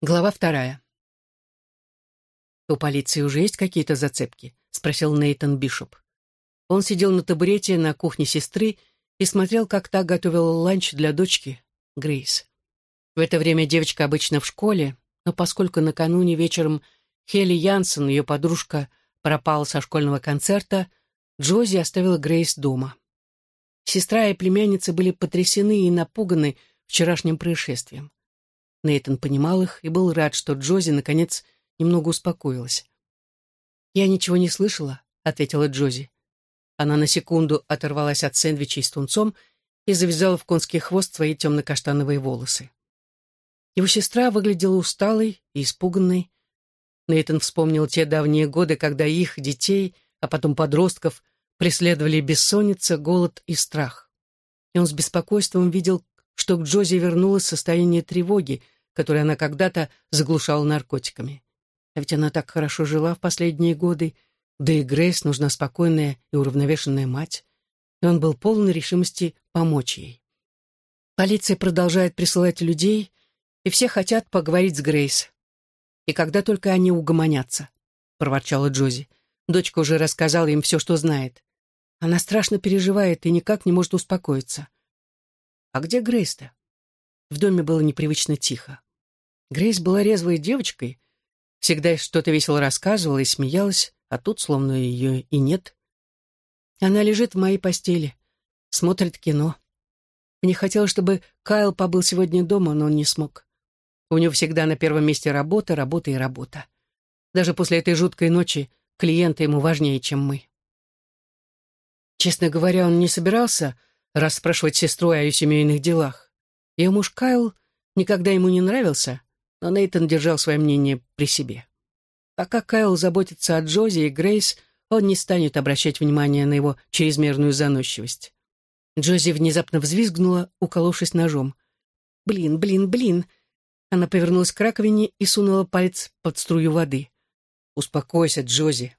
Глава вторая. «У полиции уже есть какие-то зацепки?» — спросил Нейтан Бишоп. Он сидел на табурете на кухне сестры и смотрел, как та готовила ланч для дочки, Грейс. В это время девочка обычно в школе, но поскольку накануне вечером Хелли Янсен, ее подружка, пропала со школьного концерта, Джози оставила Грейс дома. Сестра и племянница были потрясены и напуганы вчерашним происшествием. Нейтан понимал их и был рад, что Джози, наконец, немного успокоилась. «Я ничего не слышала», — ответила Джози. Она на секунду оторвалась от сэндвичей с тунцом и завязала в конский хвост свои темно-каштановые волосы. Его сестра выглядела усталой и испуганной. Нейтан вспомнил те давние годы, когда их, детей, а потом подростков, преследовали бессонница, голод и страх. И он с беспокойством видел, что к Джози вернулось состояние тревоги, которое она когда-то заглушала наркотиками. А ведь она так хорошо жила в последние годы, да и Грейс нужна спокойная и уравновешенная мать, и он был полон решимости помочь ей. Полиция продолжает присылать людей, и все хотят поговорить с Грейс. И когда только они угомонятся, — проворчала Джози. Дочка уже рассказала им все, что знает. Она страшно переживает и никак не может успокоиться. А где Грейс-то? В доме было непривычно тихо. Грейс была резвой девочкой, всегда что-то весело рассказывала и смеялась, а тут словно ее и нет. Она лежит в моей постели, смотрит кино. Мне хотелось, чтобы Кайл побыл сегодня дома, но он не смог. У него всегда на первом месте работа, работа и работа. Даже после этой жуткой ночи клиенты ему важнее, чем мы. Честно говоря, он не собирался расспрашивать сестру о ее семейных делах. Ее муж Кайл никогда ему не нравился, но Нейтан держал свое мнение при себе. Пока Кайл заботится о Джози и Грейс, он не станет обращать внимания на его чрезмерную заносчивость. Джози внезапно взвизгнула, уколовшись ножом. «Блин, блин, блин!» Она повернулась к раковине и сунула палец под струю воды. «Успокойся, Джози!»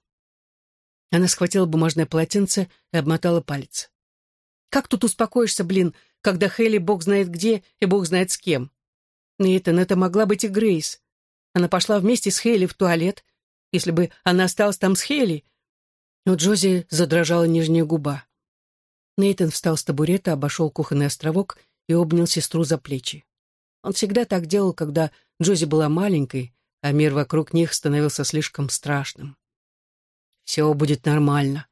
Она схватила бумажное полотенце и обмотала палец. Как тут успокоишься, блин, когда Хелли бог знает где и бог знает с кем? Нейтан, это могла быть и Грейс. Она пошла вместе с Хейли в туалет. Если бы она осталась там с Хейли... Но Джози задрожала нижняя губа. Нейтан встал с табурета, обошел кухонный островок и обнял сестру за плечи. Он всегда так делал, когда Джози была маленькой, а мир вокруг них становился слишком страшным. «Все будет нормально.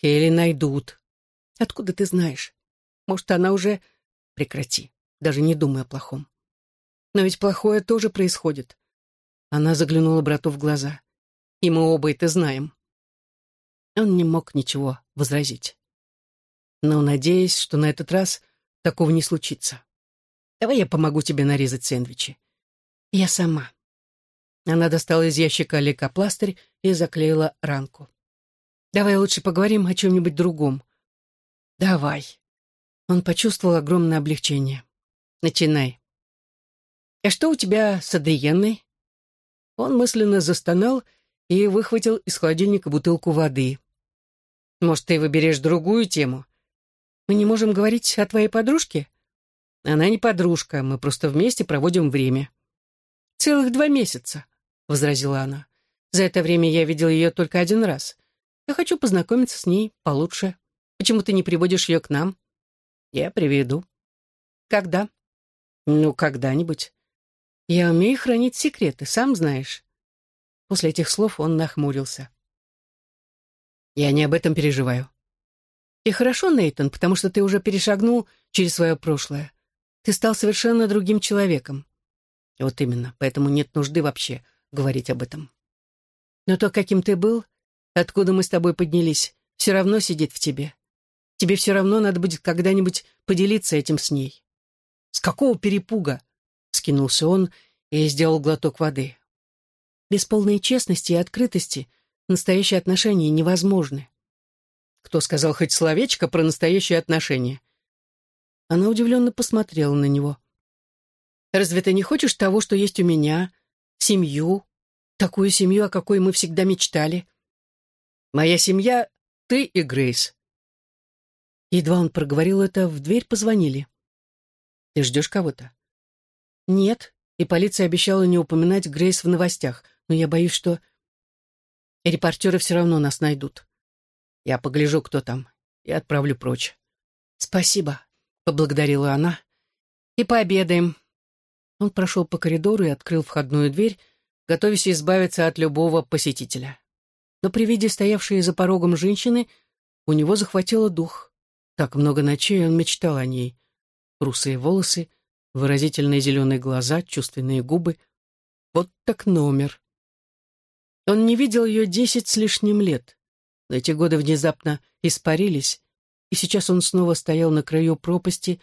Хейли найдут», Откуда ты знаешь? Может, она уже... Прекрати. Даже не думай о плохом. Но ведь плохое тоже происходит. Она заглянула брату в глаза. И мы оба это знаем. Он не мог ничего возразить. Но, надеясь, что на этот раз такого не случится. Давай я помогу тебе нарезать сэндвичи. Я сама. Она достала из ящика лейкопластырь и заклеила ранку. Давай лучше поговорим о чем-нибудь другом. «Давай». Он почувствовал огромное облегчение. «Начинай». «А что у тебя с Адриенной?» Он мысленно застонал и выхватил из холодильника бутылку воды. «Может, ты выберешь другую тему? Мы не можем говорить о твоей подружке?» «Она не подружка, мы просто вместе проводим время». «Целых два месяца», — возразила она. «За это время я видел ее только один раз. Я хочу познакомиться с ней получше». Почему ты не приводишь ее к нам? Я приведу. Когда? Ну, когда-нибудь. Я умею хранить секреты, сам знаешь. После этих слов он нахмурился. Я не об этом переживаю. И хорошо, Нейтон, потому что ты уже перешагнул через свое прошлое. Ты стал совершенно другим человеком. Вот именно, поэтому нет нужды вообще говорить об этом. Но то, каким ты был, откуда мы с тобой поднялись, все равно сидит в тебе. Тебе все равно надо будет когда-нибудь поделиться этим с ней. С какого перепуга? Скинулся он и сделал глоток воды. Без полной честности и открытости настоящие отношения невозможны. Кто сказал хоть словечко про настоящие отношения? Она удивленно посмотрела на него. «Разве ты не хочешь того, что есть у меня? Семью? Такую семью, о какой мы всегда мечтали?» «Моя семья — ты и Грейс. Едва он проговорил это, в дверь позвонили. «Ты ждешь кого-то?» «Нет, и полиция обещала не упоминать Грейс в новостях, но я боюсь, что... Репортеры все равно нас найдут. Я погляжу, кто там, и отправлю прочь. «Спасибо», — поблагодарила она. «И пообедаем». Он прошел по коридору и открыл входную дверь, готовясь избавиться от любого посетителя. Но при виде стоявшей за порогом женщины у него захватило дух. Так много ночей он мечтал о ней. Русые волосы, выразительные зеленые глаза, чувственные губы. Вот так номер. Он не видел ее десять с лишним лет. Но эти годы внезапно испарились, и сейчас он снова стоял на краю пропасти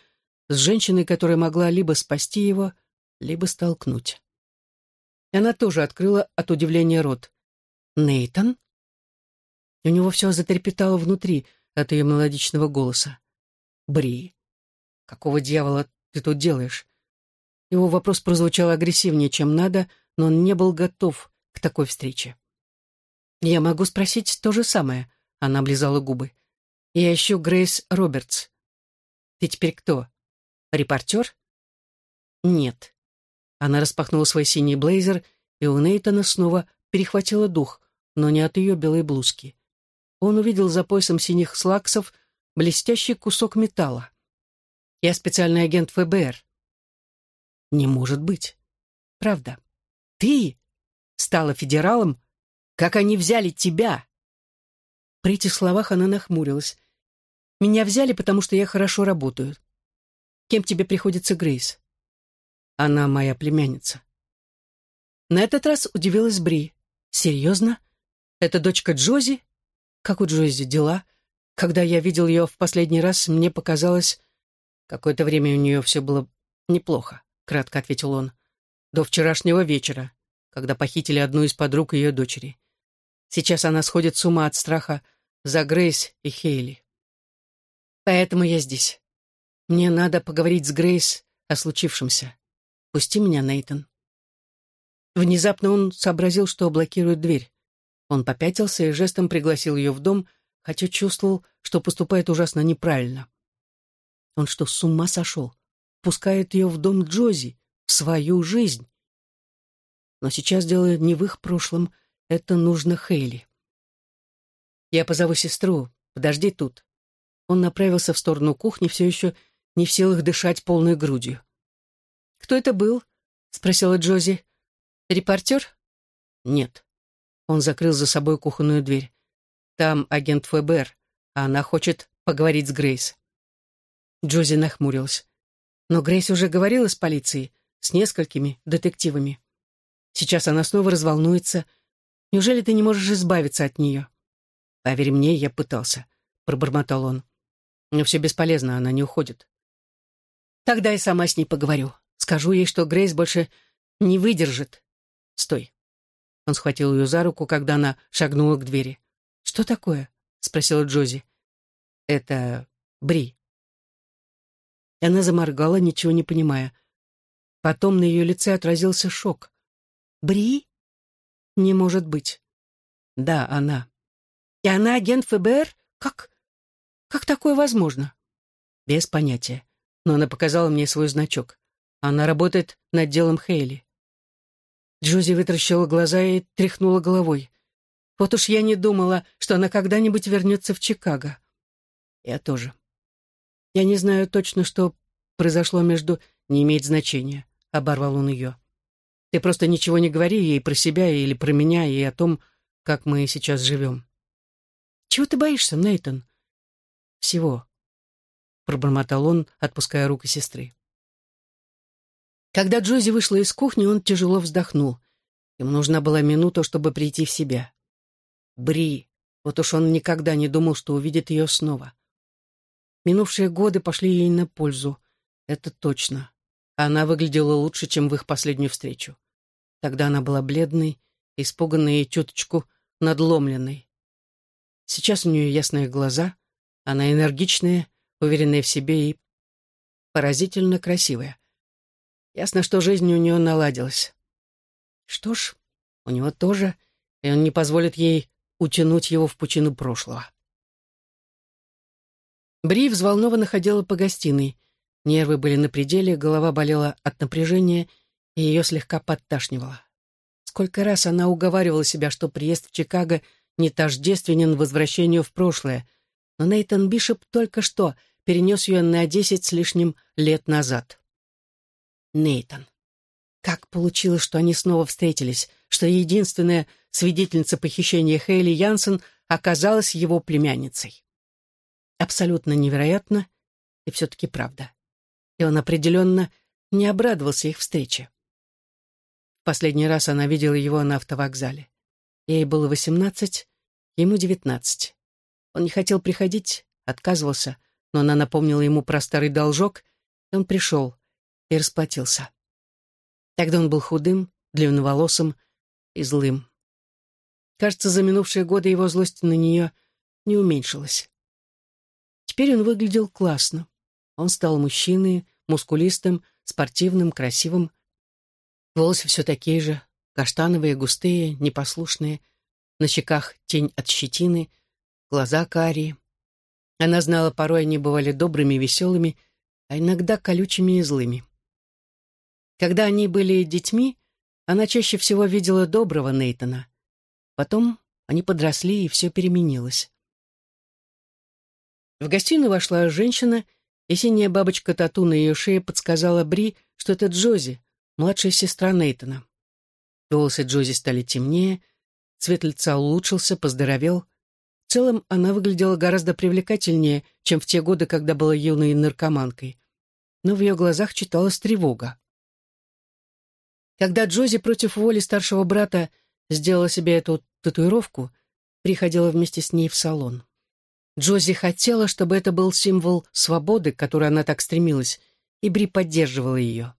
с женщиной, которая могла либо спасти его, либо столкнуть. И она тоже открыла от удивления рот. «Нейтан?» У него все затрепетало внутри от ее мелодичного голоса. «Бри, какого дьявола ты тут делаешь?» Его вопрос прозвучал агрессивнее, чем надо, но он не был готов к такой встрече. «Я могу спросить то же самое», — она облизала губы. «Я ищу Грейс Робертс». «Ты теперь кто? Репортер?» «Нет». Она распахнула свой синий блейзер, и у Нейтана снова перехватила дух, но не от ее белой блузки. Он увидел за поясом синих слаксов блестящий кусок металла. «Я специальный агент ФБР». «Не может быть. Правда. Ты стала федералом как они взяли тебя?» При этих словах она нахмурилась. «Меня взяли, потому что я хорошо работаю. Кем тебе приходится Грейс?» «Она моя племянница». На этот раз удивилась Бри. «Серьезно? Это дочка Джози? Как у Джози дела? Когда я видел ее в последний раз, мне показалось... Какое-то время у нее все было неплохо», — кратко ответил он. «До вчерашнего вечера, когда похитили одну из подруг ее дочери. Сейчас она сходит с ума от страха за Грейс и Хейли. Поэтому я здесь. Мне надо поговорить с Грейс о случившемся. Пусти меня, Нейтон. Внезапно он сообразил, что блокирует дверь. Он попятился и жестом пригласил ее в дом, хотя чувствовал, что поступает ужасно неправильно. Он что, с ума сошел? Пускает ее в дом Джози, в свою жизнь. Но сейчас дело не в их прошлом, это нужно Хейли. «Я позову сестру. Подожди тут». Он направился в сторону кухни, все еще не в силах дышать полной грудью. «Кто это был?» — спросила Джози. «Репортер?» «Нет». Он закрыл за собой кухонную дверь. «Там агент ФБР, а она хочет поговорить с Грейс». Джози нахмурилась. Но Грейс уже говорила с полицией, с несколькими детективами. Сейчас она снова разволнуется — Неужели ты не можешь избавиться от нее?» «Поверь мне, я пытался», — пробормотал он. «Но все бесполезно, она не уходит». «Тогда я сама с ней поговорю. Скажу ей, что Грейс больше не выдержит». «Стой». Он схватил ее за руку, когда она шагнула к двери. «Что такое?» — спросила Джози. «Это Бри». Она заморгала, ничего не понимая. Потом на ее лице отразился шок. «Бри?» Не может быть. Да, она. И она агент ФБР? Как? Как такое возможно? Без понятия. Но она показала мне свой значок. Она работает над делом Хейли. Джози вытаращила глаза и тряхнула головой. Вот уж я не думала, что она когда-нибудь вернется в Чикаго. Я тоже. Я не знаю точно, что произошло между... Не имеет значения, — оборвал он ее. Ты просто ничего не говори ей про себя или про меня и о том, как мы сейчас живем. Чего ты боишься, Нейтон? Всего, пробормотал он, отпуская руку сестры. Когда Джози вышла из кухни, он тяжело вздохнул. Ему нужна была минута, чтобы прийти в себя. Бри, вот уж он никогда не думал, что увидит ее снова. Минувшие годы пошли ей на пользу, это точно. Она выглядела лучше, чем в их последнюю встречу. Тогда она была бледной, испуганной и чуточку надломленной. Сейчас у нее ясные глаза, она энергичная, уверенная в себе и поразительно красивая. Ясно, что жизнь у нее наладилась. Что ж, у него тоже, и он не позволит ей утянуть его в пучину прошлого. Бри взволнованно ходила по гостиной — Нервы были на пределе, голова болела от напряжения, и ее слегка подташнивало. Сколько раз она уговаривала себя, что приезд в Чикаго не тождественен возвращению в прошлое, но Нейтан Бишоп только что перенес ее на десять с лишним лет назад. Нейтан. Как получилось, что они снова встретились, что единственная свидетельница похищения Хейли Янсен оказалась его племянницей? Абсолютно невероятно и все-таки правда. И он определенно не обрадовался их встрече. Последний раз она видела его на автовокзале. Ей было восемнадцать, ему девятнадцать. Он не хотел приходить, отказывался, но она напомнила ему про старый должок, и он пришел и расплатился. Тогда он был худым, длинноволосым и злым. Кажется, за минувшие годы его злость на нее не уменьшилась. Теперь он выглядел классно. Он стал мужчиной, мускулистым, спортивным, красивым. Волосы все такие же, каштановые, густые, непослушные. На щеках тень от щетины, глаза карие. Она знала, порой они бывали добрыми и веселыми, а иногда колючими и злыми. Когда они были детьми, она чаще всего видела доброго Нейтона. Потом они подросли, и все переменилось. В гостиную вошла женщина, и синяя бабочка тату на ее шее подсказала Бри, что это Джози, младшая сестра Нейтона. Волосы Джози стали темнее, цвет лица улучшился, поздоровел. В целом она выглядела гораздо привлекательнее, чем в те годы, когда была юной наркоманкой. Но в ее глазах читалась тревога. Когда Джози против воли старшего брата сделала себе эту татуировку, приходила вместе с ней в салон. Джози хотела, чтобы это был символ свободы, к которой она так стремилась, и Бри поддерживала ее.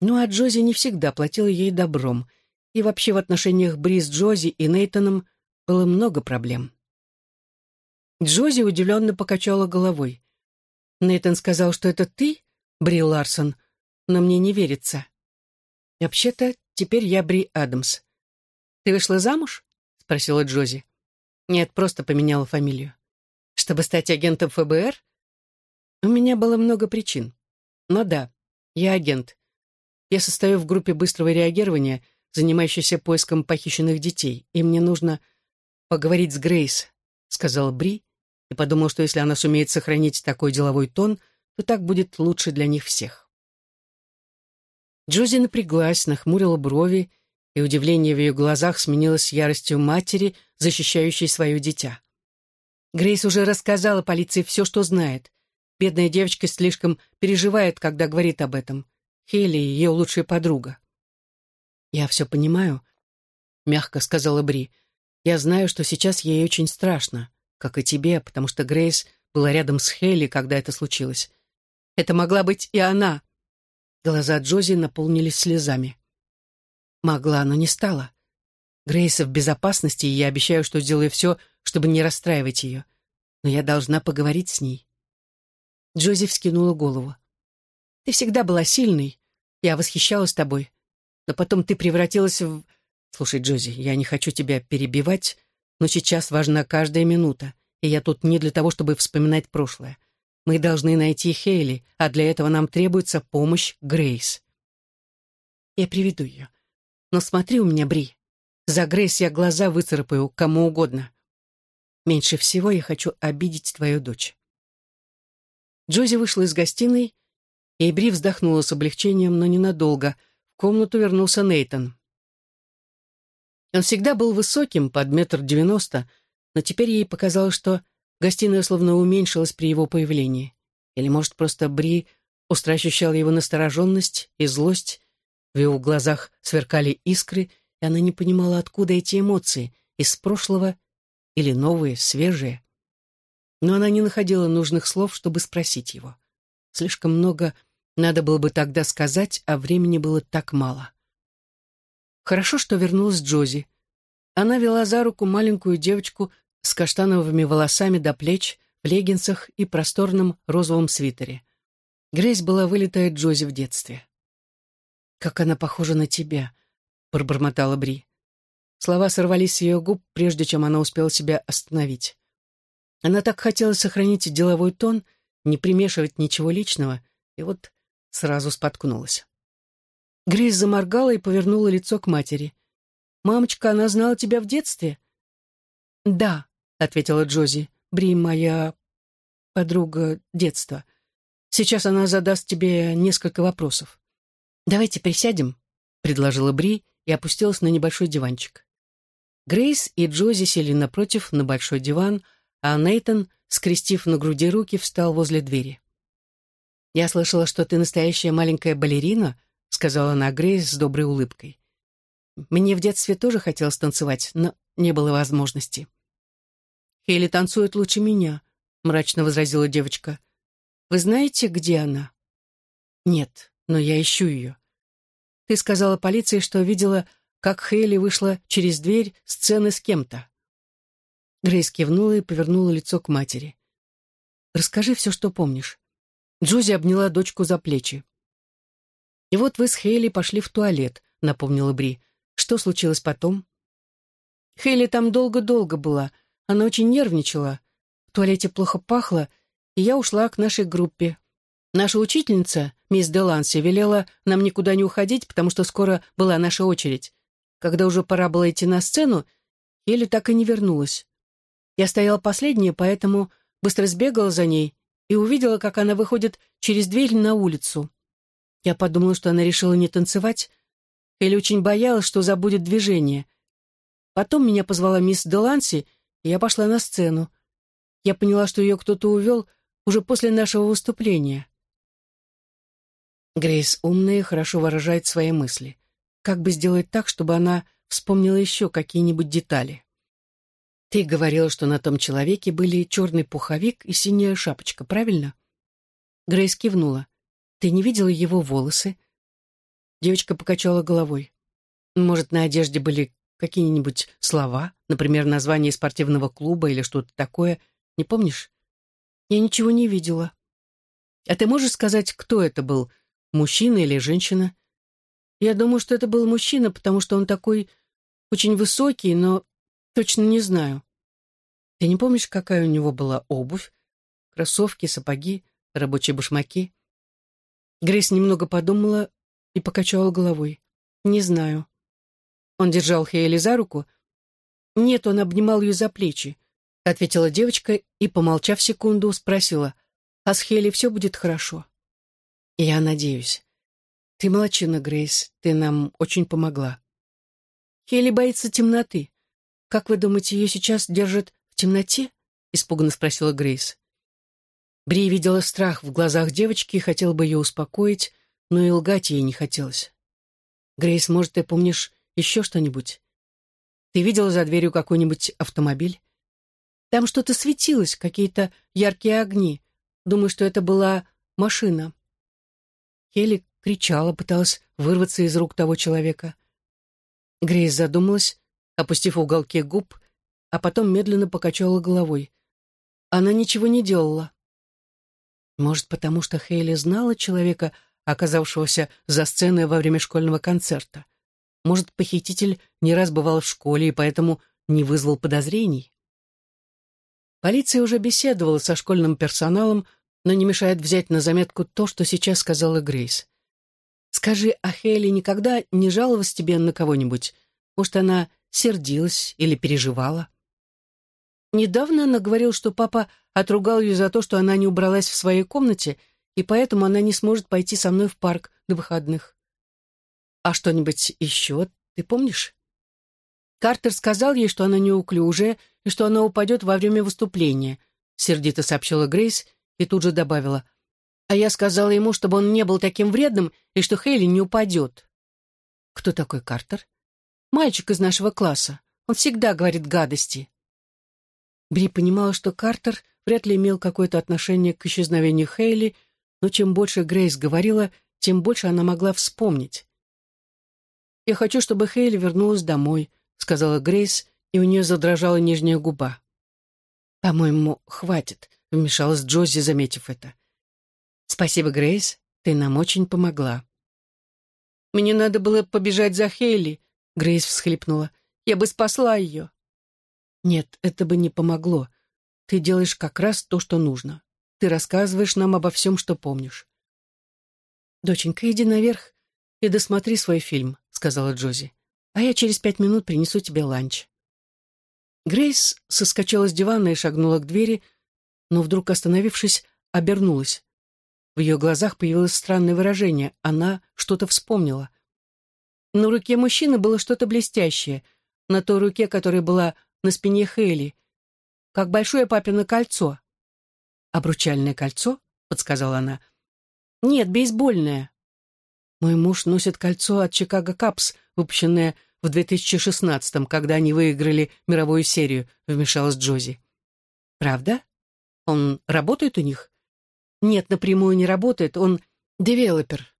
Ну а Джози не всегда платила ей добром, и вообще в отношениях Бри с Джози и Нейтаном было много проблем. Джози удивленно покачала головой. Нейтан сказал, что это ты, Бри Ларсон, но мне не верится. Вообще-то, теперь я Бри Адамс. Ты вышла замуж? Спросила Джози. Нет, просто поменяла фамилию. Чтобы стать агентом ФБР? У меня было много причин. Но да, я агент. Я состою в группе быстрого реагирования, занимающейся поиском похищенных детей, и мне нужно поговорить с Грейс, сказала Бри, и подумал, что если она сумеет сохранить такой деловой тон, то так будет лучше для них всех. Джози напряглась, нахмурила брови, и удивление в ее глазах сменилось яростью матери, защищающей свое дитя. Грейс уже рассказала полиции все, что знает. Бедная девочка слишком переживает, когда говорит об этом. Хейли — ее лучшая подруга. «Я все понимаю», — мягко сказала Бри. «Я знаю, что сейчас ей очень страшно, как и тебе, потому что Грейс была рядом с Хейли, когда это случилось. Это могла быть и она». Глаза Джози наполнились слезами. Могла, но не стала. Грейс в безопасности, и я обещаю, что сделаю все, чтобы не расстраивать ее. Но я должна поговорить с ней. Джози вскинула голову. «Ты всегда была сильной. Я восхищалась тобой. Но потом ты превратилась в... Слушай, Джози, я не хочу тебя перебивать, но сейчас важна каждая минута, и я тут не для того, чтобы вспоминать прошлое. Мы должны найти Хейли, а для этого нам требуется помощь Грейс. Я приведу ее. Но смотри у меня, Бри. За Грейс я глаза выцарапаю кому угодно. Меньше всего я хочу обидеть твою дочь. Джози вышла из гостиной, и Бри вздохнула с облегчением, но ненадолго. В комнату вернулся Нейтон. Он всегда был высоким, под метр девяносто, но теперь ей показалось, что гостиная словно уменьшилась при его появлении. Или, может, просто Бри остро ощущала его настороженность и злость, в его глазах сверкали искры, и она не понимала, откуда эти эмоции, из прошлого или новые, свежие. Но она не находила нужных слов, чтобы спросить его. Слишком много надо было бы тогда сказать, а времени было так мало. Хорошо, что вернулась Джози. Она вела за руку маленькую девочку с каштановыми волосами до плеч, в леггинсах и просторном розовом свитере. Грейс была вылитая Джози в детстве. «Как она похожа на тебя», — пробормотала Бри. Слова сорвались с ее губ, прежде чем она успела себя остановить. Она так хотела сохранить деловой тон, не примешивать ничего личного, и вот сразу споткнулась. Грейс заморгала и повернула лицо к матери. «Мамочка, она знала тебя в детстве?» «Да», — ответила Джози. «Бри моя подруга детства. Сейчас она задаст тебе несколько вопросов. Давайте присядем», — предложила Бри и опустилась на небольшой диванчик. Грейс и Джози сели напротив на большой диван, а Нейтон, скрестив на груди руки, встал возле двери. «Я слышала, что ты настоящая маленькая балерина», — сказала она Грейс с доброй улыбкой. «Мне в детстве тоже хотелось танцевать, но не было возможности». «Хейли танцует лучше меня», — мрачно возразила девочка. «Вы знаете, где она?» «Нет, но я ищу ее. Ты сказала полиции, что видела как Хейли вышла через дверь сцены с кем-то. Грейс кивнула и повернула лицо к матери. «Расскажи все, что помнишь». Джози обняла дочку за плечи. «И вот вы с Хейли пошли в туалет», — напомнила Бри. «Что случилось потом?» Хейли там долго-долго была. Она очень нервничала. В туалете плохо пахло, и я ушла к нашей группе. Наша учительница, мисс Деланси, велела нам никуда не уходить, потому что скоро была наша очередь. Когда уже пора было идти на сцену, Хелли так и не вернулась. Я стояла последняя, поэтому быстро сбегала за ней и увидела, как она выходит через дверь на улицу. Я подумала, что она решила не танцевать, или очень боялась, что забудет движение. Потом меня позвала мисс Деланси, я пошла на сцену. Я поняла, что ее кто-то увел уже после нашего выступления. Грейс умная и хорошо выражает свои мысли как бы сделать так, чтобы она вспомнила еще какие-нибудь детали. Ты говорила, что на том человеке были черный пуховик и синяя шапочка, правильно? Грейс кивнула. Ты не видела его волосы? Девочка покачала головой. Может, на одежде были какие-нибудь слова, например, название спортивного клуба или что-то такое, не помнишь? Я ничего не видела. А ты можешь сказать, кто это был, мужчина или женщина? Я думаю, что это был мужчина, потому что он такой очень высокий, но точно не знаю. Ты не помнишь, какая у него была обувь? Кроссовки, сапоги, рабочие башмаки? Грейс немного подумала и покачала головой. Не знаю. Он держал Хейли за руку. Нет, он обнимал ее за плечи, ответила девочка и, помолчав секунду, спросила, а с Хейли все будет хорошо? Я надеюсь. Ты молодчина, Грейс, ты нам очень помогла. Хелли боится темноты. Как вы думаете, ее сейчас держат в темноте? Испуганно спросила Грейс. Бри видела страх в глазах девочки и хотела бы ее успокоить, но и лгать ей не хотелось. Грейс, может, ты помнишь еще что-нибудь? Ты видела за дверью какой-нибудь автомобиль? Там что-то светилось, какие-то яркие огни. Думаю, что это была машина. Хелли кричала, пыталась вырваться из рук того человека. Грейс задумалась, опустив уголки губ, а потом медленно покачала головой. Она ничего не делала. Может, потому что Хейли знала человека, оказавшегося за сценой во время школьного концерта. Может, похититель не раз бывал в школе и поэтому не вызвал подозрений. Полиция уже беседовала со школьным персоналом, но не мешает взять на заметку то, что сейчас сказала Грейс. Скажи, а Хейли никогда не жаловалась тебе на кого-нибудь? Может, она сердилась или переживала? Недавно она говорила, что папа отругал ее за то, что она не убралась в своей комнате, и поэтому она не сможет пойти со мной в парк на выходных. А что-нибудь еще, ты помнишь? Картер сказал ей, что она неуклюжая и что она упадет во время выступления, сердито сообщила Грейс и тут же добавила, а я сказала ему, чтобы он не был таким вредным и что Хейли не упадет. Кто такой Картер? Мальчик из нашего класса. Он всегда говорит гадости. Бри понимала, что Картер вряд ли имел какое-то отношение к исчезновению Хейли, но чем больше Грейс говорила, тем больше она могла вспомнить. «Я хочу, чтобы Хейли вернулась домой», — сказала Грейс, и у нее задрожала нижняя губа. «По-моему, хватит», — вмешалась Джози, заметив это. «Спасибо, Грейс, ты нам очень помогла». «Мне надо было побежать за Хейли», — Грейс всхлипнула. «Я бы спасла ее». «Нет, это бы не помогло. Ты делаешь как раз то, что нужно. Ты рассказываешь нам обо всем, что помнишь». «Доченька, иди наверх. и досмотри свой фильм», — сказала Джози. «А я через пять минут принесу тебе ланч». Грейс соскочила с дивана и шагнула к двери, но вдруг, остановившись, обернулась. В ее глазах появилось странное выражение. Она что-то вспомнила. На руке мужчины было что-то блестящее, на той руке, которая была на спине Хейли, как большое папино кольцо. «Обручальное кольцо?» — подсказала она. «Нет, бейсбольное». «Мой муж носит кольцо от Чикаго Капс, выпущенное в 2016-м, когда они выиграли мировую серию», — вмешалась Джози. «Правда? Он работает у них?» «Нет, напрямую не работает, он девелопер.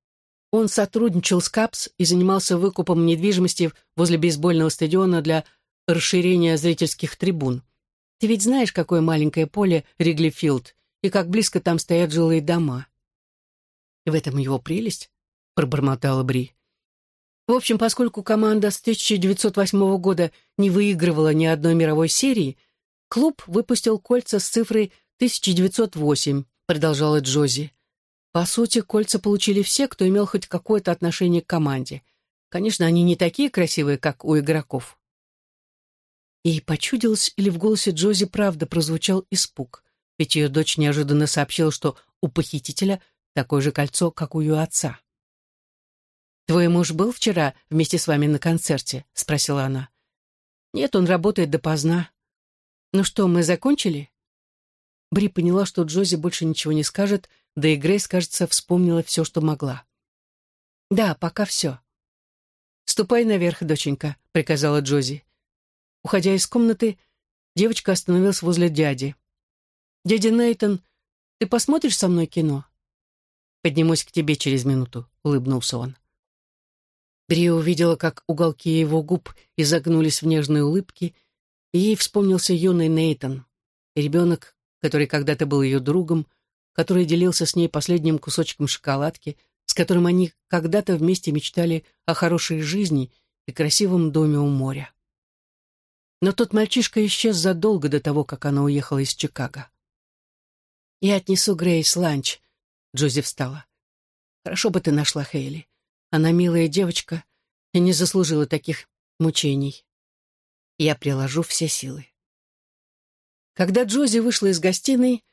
Он сотрудничал с КАПС и занимался выкупом недвижимости возле бейсбольного стадиона для расширения зрительских трибун. Ты ведь знаешь, какое маленькое поле Риглифилд и как близко там стоят жилые дома. В этом его прелесть, пробормотала Бри. В общем, поскольку команда с 1908 года не выигрывала ни одной мировой серии, клуб выпустил кольца с цифрой 1908, продолжала Джози. По сути, кольца получили все, кто имел хоть какое-то отношение к команде. Конечно, они не такие красивые, как у игроков. Ей почудилось, или в голосе Джози правда прозвучал испуг, ведь ее дочь неожиданно сообщила, что у похитителя такое же кольцо, как у ее отца. «Твой муж был вчера вместе с вами на концерте?» — спросила она. «Нет, он работает допоздна». «Ну что, мы закончили?» Бри поняла, что Джози больше ничего не скажет, да и Грейс, кажется, вспомнила все, что могла. «Да, пока все». «Ступай наверх, доченька», — приказала Джози. Уходя из комнаты, девочка остановилась возле дяди. «Дядя Нейтон, ты посмотришь со мной кино?» «Поднимусь к тебе через минуту», — улыбнулся он. Бри увидела, как уголки его губ изогнулись в нежной улыбке, и ей вспомнился юный Нейтон, ребенок, который когда-то был ее другом, который делился с ней последним кусочком шоколадки, с которым они когда-то вместе мечтали о хорошей жизни и красивом доме у моря. Но тот мальчишка исчез задолго до того, как она уехала из Чикаго. «Я отнесу Грейс ланч», — Джози встала. «Хорошо бы ты нашла Хейли. Она милая девочка и не заслужила таких мучений. Я приложу все силы». Когда Джози вышла из гостиной,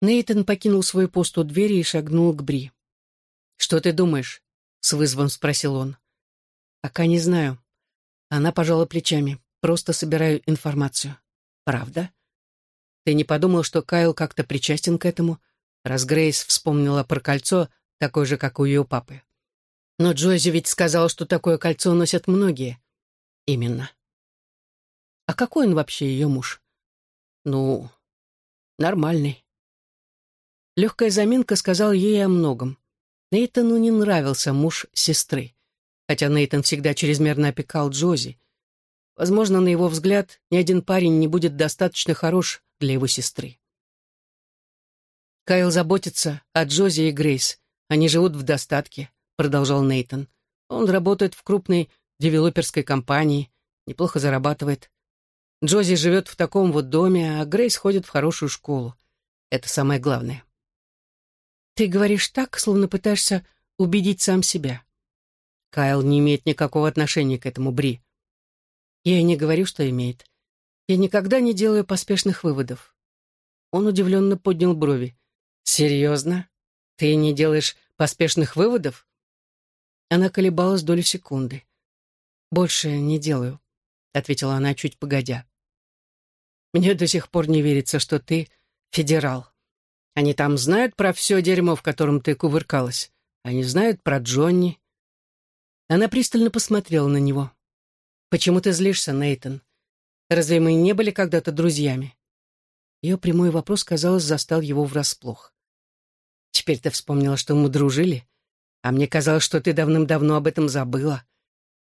Нейтан покинул свой пост у двери и шагнул к Бри. «Что ты думаешь?» — с вызовом спросил он. «Пока не знаю». Она пожала плечами. «Просто собираю информацию». «Правда?» «Ты не подумал, что Кайл как-то причастен к этому?» Раз Грейс вспомнила про кольцо, такое же, как у ее папы. «Но Джози ведь сказал, что такое кольцо носят многие». «Именно». «А какой он вообще ее муж?» «Ну, нормальный». Легкая заминка сказала ей о многом. Нейтану не нравился муж сестры, хотя Нейтан всегда чрезмерно опекал Джози. Возможно, на его взгляд, ни один парень не будет достаточно хорош для его сестры. Кайл заботится о Джози и Грейс. Они живут в достатке, продолжал Нейтан. Он работает в крупной девелоперской компании, неплохо зарабатывает. Джози живет в таком вот доме, а Грейс ходит в хорошую школу. Это самое главное. Ты говоришь так, словно пытаешься убедить сам себя. Кайл не имеет никакого отношения к этому Бри. Я и не говорю, что имеет. Я никогда не делаю поспешных выводов. Он удивленно поднял брови. «Серьезно? Ты не делаешь поспешных выводов?» Она колебалась долю секунды. «Больше не делаю», — ответила она чуть погодя. «Мне до сих пор не верится, что ты федерал. Они там знают про все дерьмо, в котором ты кувыркалась. Они знают про Джонни». Она пристально посмотрела на него. «Почему ты злишься, Нейтон? Разве мы не были когда-то друзьями?» Ее прямой вопрос, казалось, застал его врасплох. «Теперь ты вспомнила, что мы дружили? А мне казалось, что ты давным-давно об этом забыла.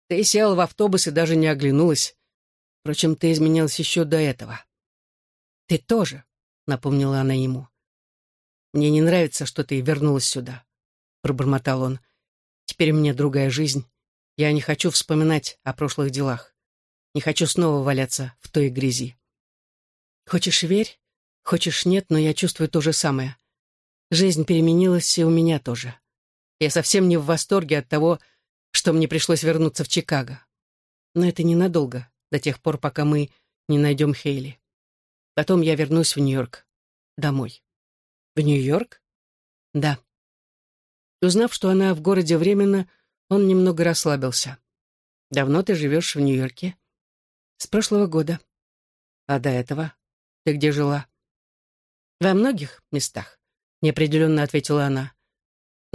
Ты села в автобус и даже не оглянулась. Впрочем, ты изменилась еще до этого». «Ты тоже», — напомнила она ему. «Мне не нравится, что ты вернулась сюда», — пробормотал он. «Теперь меня другая жизнь. Я не хочу вспоминать о прошлых делах. Не хочу снова валяться в той грязи. Хочешь — верь, хочешь — нет, но я чувствую то же самое. Жизнь переменилась, и у меня тоже. Я совсем не в восторге от того, что мне пришлось вернуться в Чикаго. Но это ненадолго, до тех пор, пока мы не найдем Хейли. Потом я вернусь в Нью-Йорк. Домой. В Нью-Йорк? Да. Узнав, что она в городе временно, он немного расслабился. Давно ты живешь в Нью-Йорке? С прошлого года. А до этого? Ты где жила? Во многих местах, неопределенно ответила она.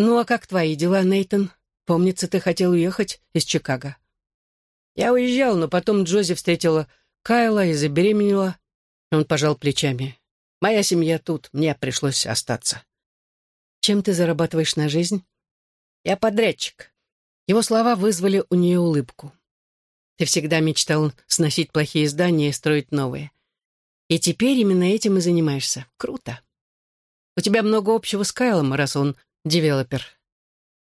Ну а как твои дела, Нейтон? Помнится, ты хотел уехать из Чикаго. Я уезжал, но потом Джози встретила Кайла и забеременела. Он пожал плечами. Моя семья тут, мне пришлось остаться. Чем ты зарабатываешь на жизнь? Я подрядчик. Его слова вызвали у нее улыбку. Ты всегда мечтал сносить плохие здания и строить новые. И теперь именно этим и занимаешься. Круто. У тебя много общего с Кайлом, раз он девелопер.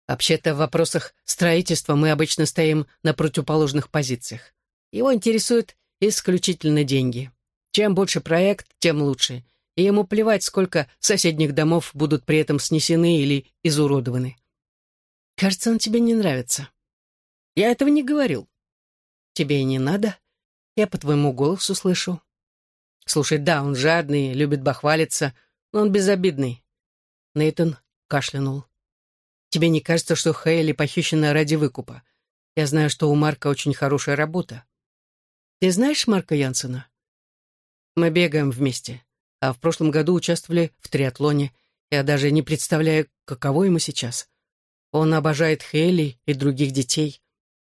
Вообще-то в вопросах строительства мы обычно стоим на противоположных позициях. Его интересуют исключительно деньги. Чем больше проект, тем лучше. И ему плевать, сколько соседних домов будут при этом снесены или изуродованы. Кажется, он тебе не нравится. Я этого не говорил. Тебе и не надо. Я по твоему голосу слышу. Слушай, да, он жадный, любит бахвалиться, но он безобидный. Нейтон кашлянул. Тебе не кажется, что Хейли похищена ради выкупа? Я знаю, что у Марка очень хорошая работа. Ты знаешь Марка Янсена? Мы бегаем вместе, а в прошлом году участвовали в триатлоне. Я даже не представляю, каково ему сейчас. Он обожает Хейли и других детей.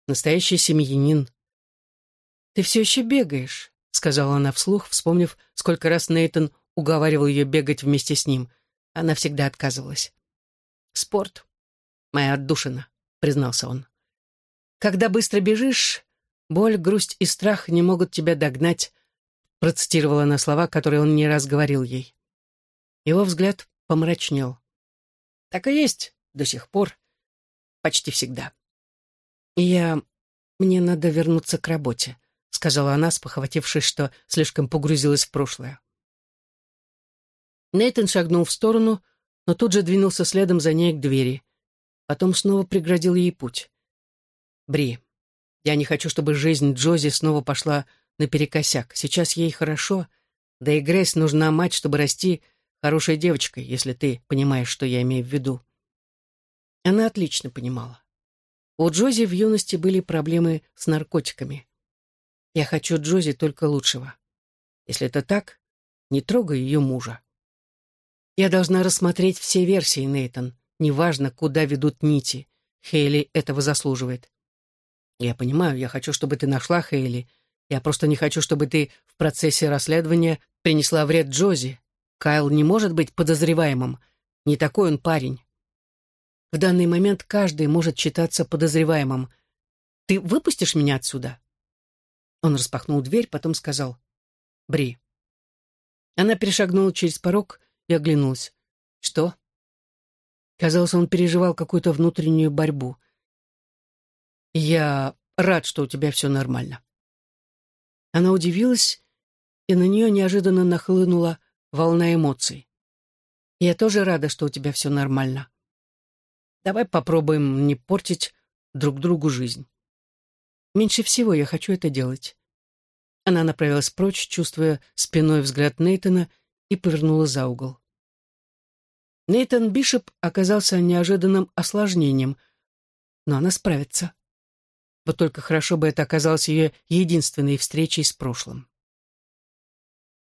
Настоящий семьянин. «Ты все еще бегаешь», — сказала она вслух, вспомнив, сколько раз Нейтон уговаривал ее бегать вместе с ним. Она всегда отказывалась. «Спорт моя отдушина», — признался он. «Когда быстро бежишь, боль, грусть и страх не могут тебя догнать», — процитировала она слова, которые он не раз говорил ей. Его взгляд помрачнел. «Так и есть до сих пор. Почти всегда». «Я... мне надо вернуться к работе», — сказала она, спохватившись, что слишком погрузилась в прошлое. Нейтан шагнул в сторону, но тут же двинулся следом за ней к двери потом снова преградил ей путь. «Бри, я не хочу, чтобы жизнь Джози снова пошла наперекосяк. Сейчас ей хорошо, да и Грейс нужна мать, чтобы расти хорошей девочкой, если ты понимаешь, что я имею в виду». Она отлично понимала. У Джози в юности были проблемы с наркотиками. Я хочу Джози только лучшего. Если это так, не трогай ее мужа. Я должна рассмотреть все версии, Нейтан. Неважно, куда ведут нити. Хейли этого заслуживает. Я понимаю, я хочу, чтобы ты нашла Хейли. Я просто не хочу, чтобы ты в процессе расследования принесла вред Джози. Кайл не может быть подозреваемым. Не такой он парень. В данный момент каждый может считаться подозреваемым. Ты выпустишь меня отсюда?» Он распахнул дверь, потом сказал «Бри». Она перешагнула через порог и оглянулась. «Что?» Казалось, он переживал какую-то внутреннюю борьбу. «Я рад, что у тебя все нормально». Она удивилась, и на нее неожиданно нахлынула волна эмоций. «Я тоже рада, что у тебя все нормально. Давай попробуем не портить друг другу жизнь. Меньше всего я хочу это делать». Она направилась прочь, чувствуя спиной взгляд Нейтона, и повернула за угол. Нейтан Бишоп оказался неожиданным осложнением, но она справится. Вот только хорошо бы это оказалось ее единственной встречей с прошлым.